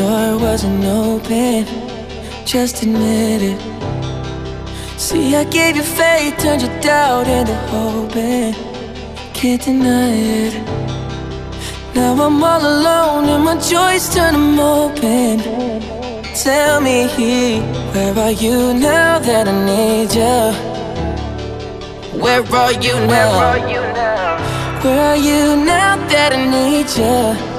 wasn't open. Just admit it. See, I gave you faith, turned your doubt into hope, and can't deny it. Now I'm all alone, and my joys turn them open. Tell me, where are you now that I need you? Where are you now? Where are you now that I need you?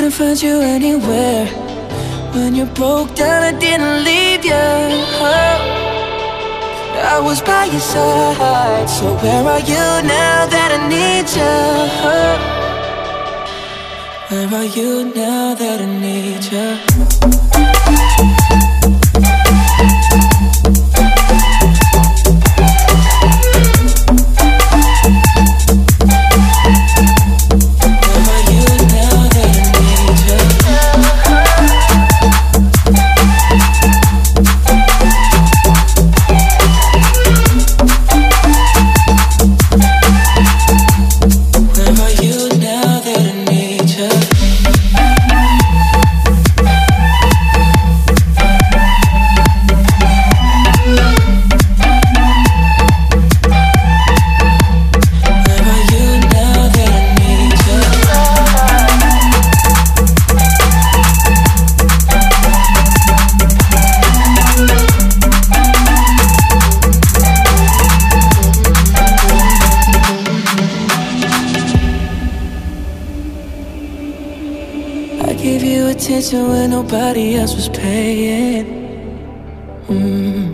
Couldn't find you anywhere. When you broke down, I didn't leave you. I was by your side. So where are you now that I need you? Where are you now that I need you? Attention when nobody else was paying. Mm.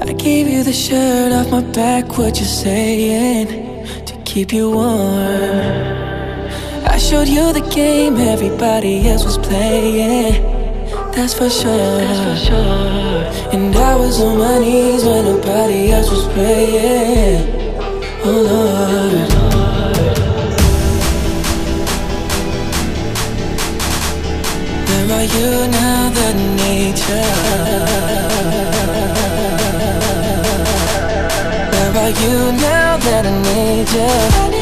I gave you the shirt off my back, what you're saying? To keep you warm. I showed you the game everybody else was playing. That's for sure. That's for sure. And I was on my knees when nobody else was praying. Oh Lord. Are you now that you? Where are you now that I need you?